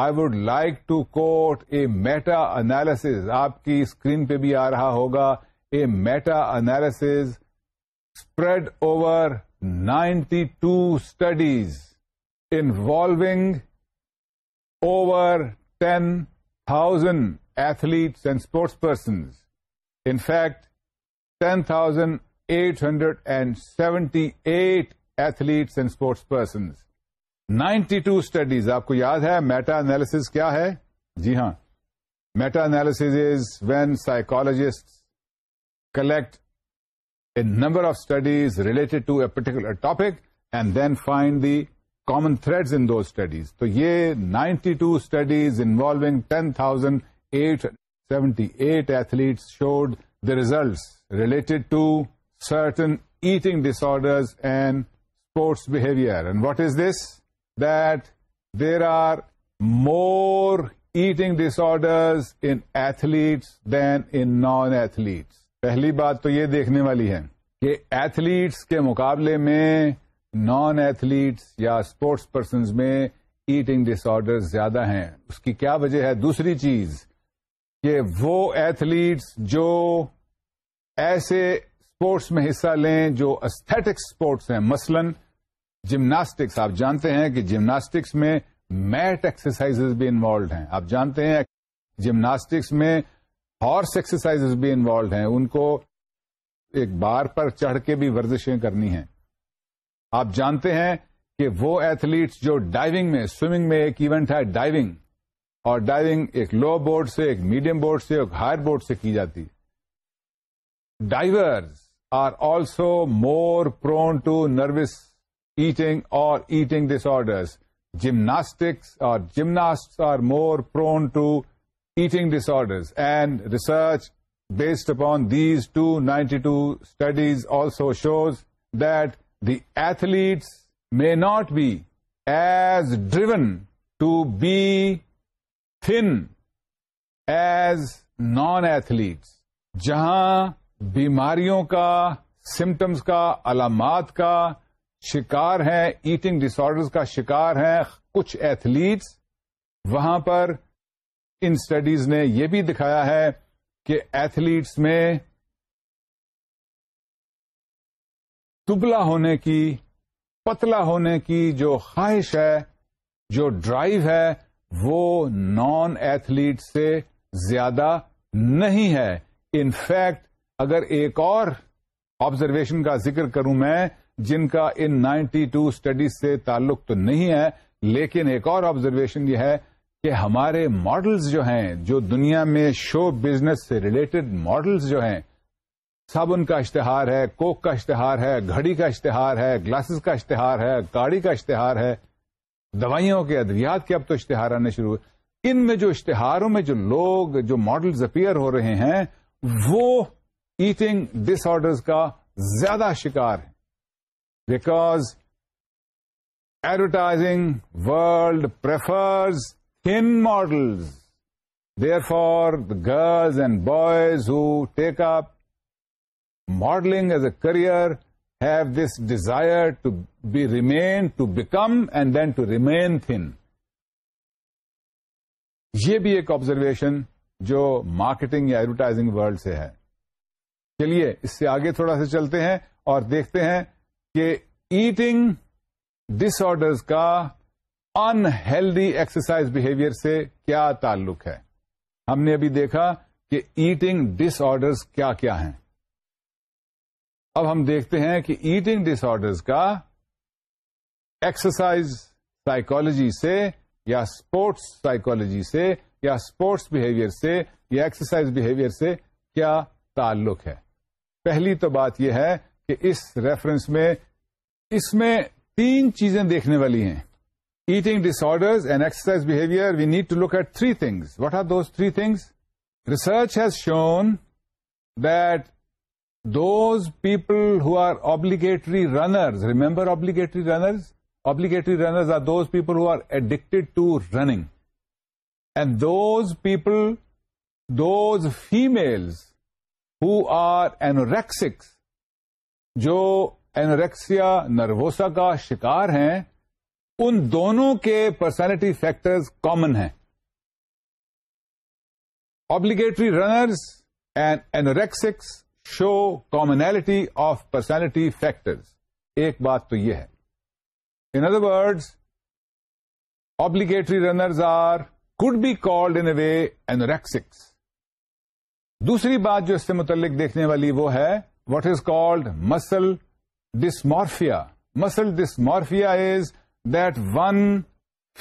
I would like to quote a meta analysis آپ کی اسکرین پہ بھی آ رہا ہوگا a meta analysis spread over 92 studies involving over 10,000 athletes and sportspersons. In fact, 10,878 athletes and sportspersons. 92 studies. آپ کو یاد ہے میٹا انالیس کیا ہے جی ہاں meta analysis is when psychologist collect a number of studies related to a particular topic and then find the common threads in those studies. So, ye 92 studies involving 10,878 athletes showed the results related to certain eating disorders and sports behavior. And what is this? That there are more eating disorders in athletes than in non-athletes. پہلی بات تو یہ دیکھنے والی ہے کہ ایتھلیٹس کے مقابلے میں نان ایتھلیٹس یا اسپورٹس پرسنز میں ایٹنگ ڈس آرڈر زیادہ ہیں اس کی کیا وجہ ہے دوسری چیز کہ وہ ایتھلیٹس جو ایسے اسپورٹس میں حصہ لیں جو استھیٹکس اسپورٹس ہیں مثلا جمناسٹکس آپ جانتے ہیں کہ جمناسٹکس میں میٹ ایکسرسائز بھی انوالوڈ ہیں آپ جانتے ہیں جمناسٹکس میں ہارس ایکسرسائز بھی انوالوڈ ہیں ان کو ایک بار پر چڑھ کے بھی ورزشیں کرنی ہیں آپ جانتے ہیں کہ وہ ایتھلیٹس جو ڈائیونگ میں سوئمنگ میں ایک ایونٹ ہے ڈائیونگ اور ڈائیونگ ایک لو بورڈ سے ایک میڈیم بورڈ سے ایک ہائر بورڈ سے کی جاتی divers are also more prone to nervous eating or eating disorder gymnastics or gymnast are more prone to eating disorders and research based upon these two 92 studies also shows that the athletes may not be as driven to be thin as non-athletes. جہاں بیماریوں کا سمٹمز کا علامات کا شکار ہیں ایٹنگ ڈس کا شکار ہیں کچھ ایتھلیٹس وہاں پر ان اسٹڈیز نے یہ بھی دکھایا ہے کہ ایتھلیٹس میں تبلا ہونے کی پتلا ہونے کی جو خواہش ہے جو ڈرائیو ہے وہ نان ایتھلیٹ سے زیادہ نہیں ہے انفیکٹ اگر ایک اور آبزرویشن کا ذکر کروں میں جن کا ان نائنٹی ٹو اسٹڈیز سے تعلق تو نہیں ہے لیکن ایک اور آبزرویشن یہ ہے کہ ہمارے ماڈلز جو ہیں جو دنیا میں شو بزنس سے ریلیٹڈ ماڈلز جو ہیں صابن کا اشتہار ہے کوک کا اشتہار ہے گھڑی کا اشتہار ہے گلاسز کا اشتہار ہے گاڑی کا اشتہار ہے دوائیوں کے ادویات کے اب تو اشتہار آنے شروع ہوئے ان میں جو اشتہاروں میں جو لوگ جو ماڈلز اپیئر ہو رہے ہیں وہ ایٹنگ ڈس آرڈرز کا زیادہ شکار ہے because advertising world prefers teen models there for the girls and boys who take up modelling as a career have this desire to be remain to become and then to remain thin یہ بھی ایک آبزرویشن جو مارکیٹنگ یا ایڈورٹائزنگ ورلڈ سے ہے چلیے اس سے آگے تھوڑا سا چلتے ہیں اور دیکھتے ہیں کہ ایٹنگ ڈس آرڈرز کا انہیلدی ایکسرسائز بہیویئر سے کیا تعلق ہے ہم نے ابھی دیکھا کہ ایٹنگ ڈس آرڈرز کیا کیا ہیں اب ہم دیکھتے ہیں کہ ایٹنگ ڈس آرڈرز کا ایکسرسائز سائیکالوجی سے یا اسپورٹس سائیکالوجی سے یا اسپورٹس بہیویئر سے یا ایکسرسائز بہیویئر سے کیا تعلق ہے پہلی تو بات یہ ہے کہ اس ریفرنس میں اس میں تین چیزیں دیکھنے والی ہیں eating disorders and exercise behaviour we need to look at three things what are those three things research has shown that those people are obligatory runners remember obligatory runners obligatory runners are those people are addicted to running and those people those females are anorexics جو اینوریکسیا نروسا کا شکار ہیں ان دونوں کے پرسنالٹی فیکٹرز کامن ہیں obligatory runners and anorexics show commonality of personality factors ایک بات تو یہ ہے in other words obligatory runners are could be called in a way anorexics دوسری بات جو اس سے متعلق دیکھنے والی وہ ہے what is called muscle dysmorphia muscle dysmorphia is one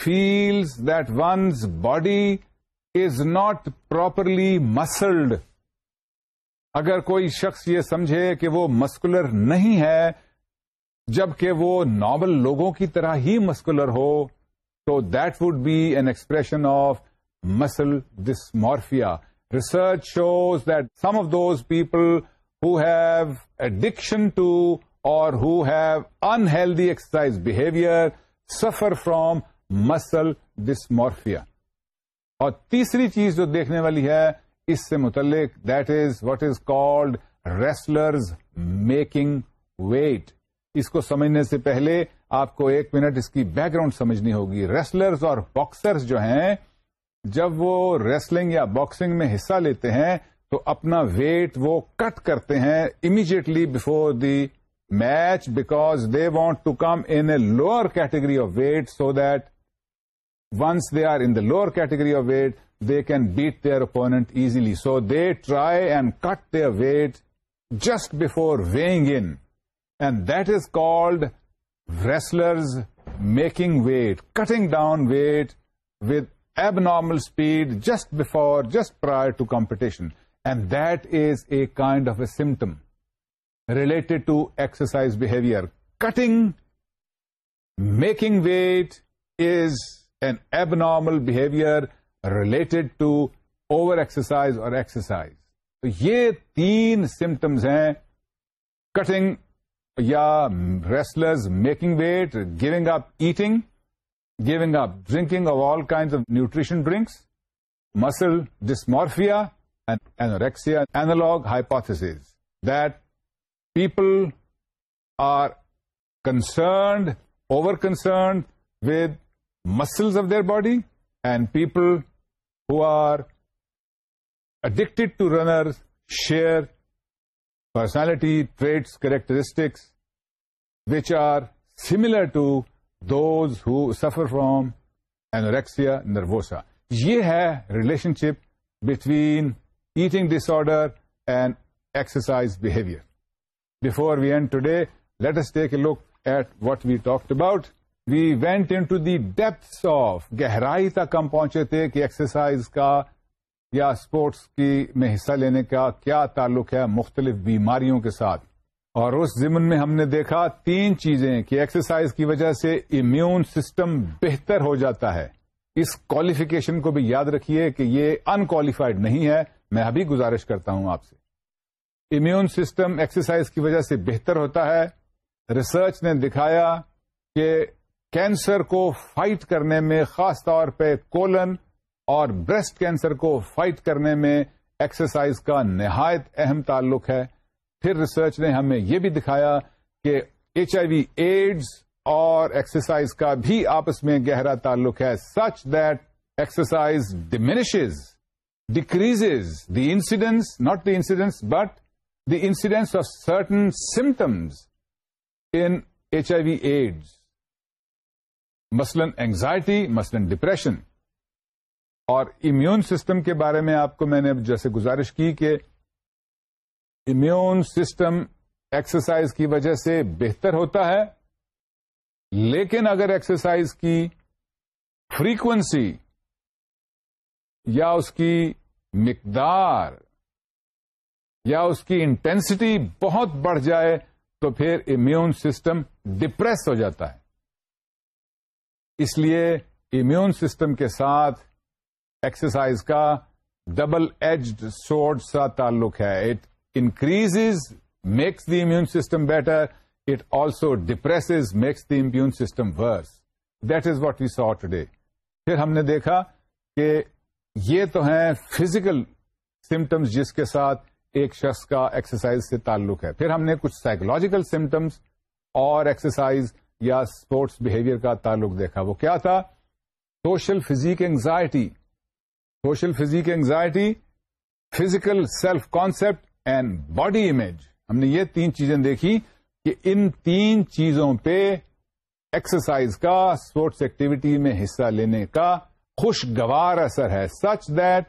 feels that one's body is not properly muscled اگر کوئی شخص یہ سمجھے کہ وہ مسکولر نہیں ہے جبکہ وہ نارمل لوگوں کی طرح ہی مسکولر ہو تو that would be an expression of muscle this research shows that some of those people who addiction to or who unhealthy exercise behaviour suffer from muscle dysmorphia اور تیسری چیز جو دیکھنے والی ہے اس سے متعلق that is what is called wrestlers making weight اس کو سمجھنے سے پہلے آپ کو ایک منٹ اس کی بیک گراؤنڈ سمجھنی ہوگی ریسلرز اور باکسرز جو ہیں جب وہ ریسلنگ یا باکسنگ میں حصہ لیتے ہیں تو اپنا ویٹ وہ کٹ کرتے ہیں immediately before the match because they want to come in a lower category of weight so that once they are in the lower category of weight, they can beat their opponent easily. So they try and cut their weight just before weighing in. And that is called wrestlers making weight, cutting down weight with abnormal speed just prior to competition. And that is a kind of a symptom. Related to exercise behaviour cutting making weight is an abnormal behaviour related to over exercise or exercise تو یہ تین سمٹمز ہیں کٹنگ یا wrestlers making weight giving up eating giving up drinking of all kind of nutrition drinks muscle dysmorphia and anorexia analogue hypothesis that people are concerned over concerned with muscles of their body and people addicted to to runner share personality traits which which are similar to those suffer from anorexia nervosa یہ ہے relationship between eating disorder and exercise behaviour before we end today, let us take a look at what we talked about. We went into the depths of, گہرائی تک ہم پہنچے تھے کہ ایکسرسائز کا یا اسپورٹس میں حصہ لینے کا کیا تعلق ہے مختلف بیماریوں کے ساتھ اور اس زمن میں ہم نے دیکھا تین چیزیں کہ ایکسرسائز کی وجہ سے امیون سسٹم بہتر ہو جاتا ہے اس کوالیفیکیشن کو بھی یاد رکھیے کہ یہ انکوالیفائڈ نہیں ہے میں ابھی گزارش کرتا ہوں آپ سے امیون سسٹم ایکسرسائز کی وجہ سے بہتر ہوتا ہے ریسرچ نے دکھایا کہ کینسر کو فائٹ کرنے میں خاص طور پہ کولن اور بریسٹ کینسر کو فائٹ کرنے میں ایکسرسائز کا نہایت اہم تعلق ہے پھر ریسرچ نے ہمیں یہ بھی دکھایا کہ ایچ آئی وی ایڈز اور ایکسرسائز کا بھی آپس میں گہرا تعلق ہے such that exercise diminishes decrease the incidence not the incidence but the incidence of certain symptoms in H I V AIDS مثلاً اینگزائٹی مثلاً ڈپریشن اور امیون سسٹم کے بارے میں آپ کو میں نے جیسے گزارش کی کہ امیون سسٹم ایکسرسائز کی وجہ سے بہتر ہوتا ہے لیکن اگر ایکسرسائز کی فریکوینسی یا اس کی مقدار یا اس کی انٹینسٹی بہت بڑھ جائے تو پھر امیون سسٹم ڈپریس ہو جاتا ہے اس لیے امیون سسٹم کے ساتھ ایکسرسائز کا ڈبل ایجڈ سوڈ سا تعلق ہے it increase makes the immune system better it also depress makes the immune system worse that is what we saw today پھر ہم نے دیکھا کہ یہ تو ہیں فزیکل سمٹمس جس کے ساتھ ایک شخص کا ایکسرسائز سے تعلق ہے پھر ہم نے کچھ سائیکولوجیکل سمٹمس اور ایکسرسائز یا اسپورٹس بہیویئر کا تعلق دیکھا وہ کیا تھا social physique anxiety social physique anxiety physical self concept and body image ہم نے یہ تین چیزیں دیکھی کہ ان تین چیزوں پہ ایکسرسائز کا اسپورٹس ایکٹیویٹی میں حصہ لینے کا خوشگوار اثر ہے such that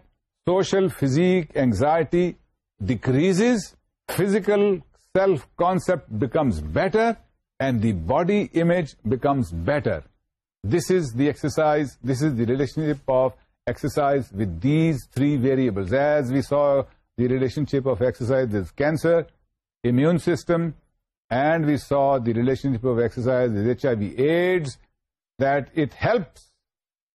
social physique anxiety decreases, physical self-concept becomes better, and the body image becomes better. This is the exercise, this is the relationship of exercise with these three variables. As we saw the relationship of exercise with cancer, immune system, and we saw the relationship of exercise with HIV/AIDS, that it helps.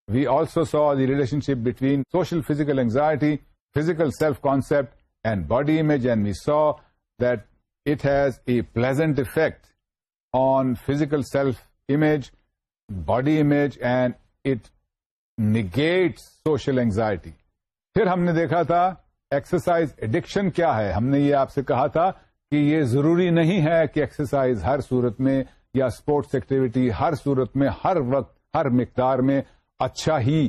We also saw the relationship between social physical anxiety, physical self-concept, and body image and we saw that it has a pleasant effect on physical self image body image and it negate social anxiety پھر ہم نے دیکھا تھا ایکسرسائز ایڈکشن کیا ہے ہم نے یہ آپ سے کہا تھا کہ یہ ضروری نہیں ہے کہ ایکسرسائز ہر صورت میں یا اسپورٹس ایکٹیویٹی ہر صورت میں ہر وقت ہر مقدار میں اچھا ہی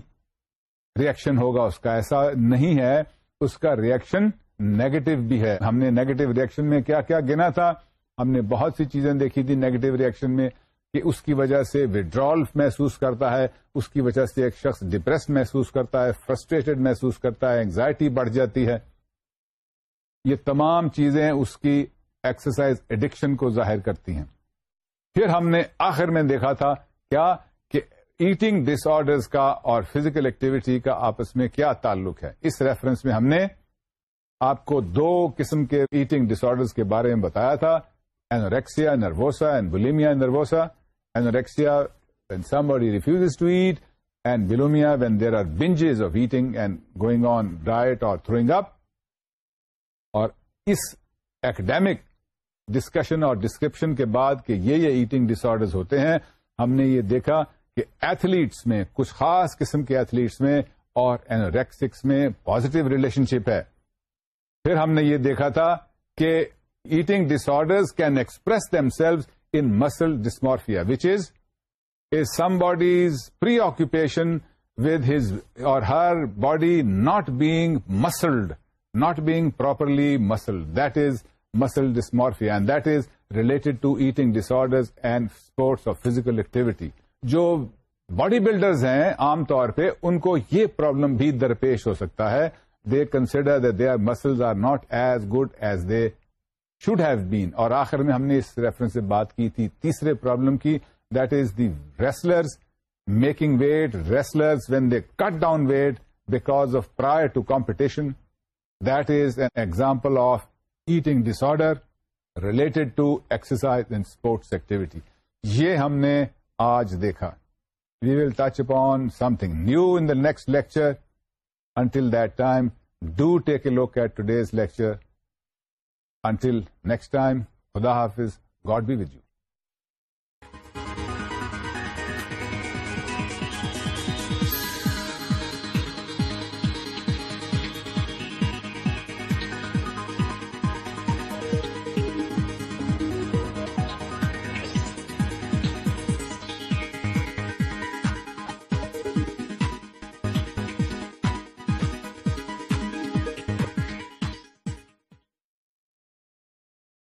ریئیکشن ہوگا اس کا ایسا نہیں ہے اس کا ریئیکشن نیگیٹو بھی ہے ہم نے نیگیٹو ریئیکشن میں کیا کیا گنا تھا ہم نے بہت سی چیزیں دیکھی تھی نیگیٹو ریئیکشن میں کہ اس کی وجہ سے وڈرال محسوس کرتا ہے اس کی وجہ سے ایک شخص ڈپریس محسوس کرتا ہے فرسٹریٹڈ محسوس کرتا ہے اینگزائٹی بڑھ جاتی ہے یہ تمام چیزیں اس کی ایکسرسائز ایڈکشن کو ظاہر کرتی ہیں پھر ہم نے آخر میں دیکھا تھا کیا کہ ایٹنگ ڈس آرڈرز کا اور فزیکل ایکٹیویٹی کا آپس میں کیا تعلق ہے اس ریفرنس میں ہم نے آپ کو دو قسم کے ایٹنگ ڈس آرڈرز کے بارے میں بتایا تھا anorexia nervosa and bulimia nervosa anorexia when some anorexics refuse to eat and bulimia when there are binges of eating and going on diet اور تھروئنگ اپ اور اس ایکڈیمک ڈسکشن اور ڈسکرپشن کے بعد کہ یہ یہ ایٹنگ ڈس آرڈرز ہوتے ہیں ہم نے یہ دیکھا کہ ایتھلیٹس میں کچھ خاص قسم کے ایتھلیٹس میں اور اینوریکسکس میں پازیٹو ریلیشن شپ ہے پھر ہم نے یہ دیکھا تھا کہ eating disorders can express selves in muscle dysmorphia which is somebody's preoccupation with his or her body not being muscled not being properly muscle that is muscle dysmorphia and that is related to eating disorders and sports of physical activity جو باڈی بلڈرز ہیں عام طور پہ ان کو یہ پرابلم بھی درپیش ہو سکتا ہے they consider that their muscles are not as good as they should have اور آخر میں ہم نے اس ریفرنس سے بات کی تھی تیسرے پرابلم کی that is the wrestlers making weight wrestlers when they cut down weight because of prior to competition that is an example of eating disorder related to exercise in sports activity یہ ہم نے آج دیکھا we will touch upon something new in the next lecture until that time do take a look at today's lecture until next time خدا حافظ گاڈ بی وز یو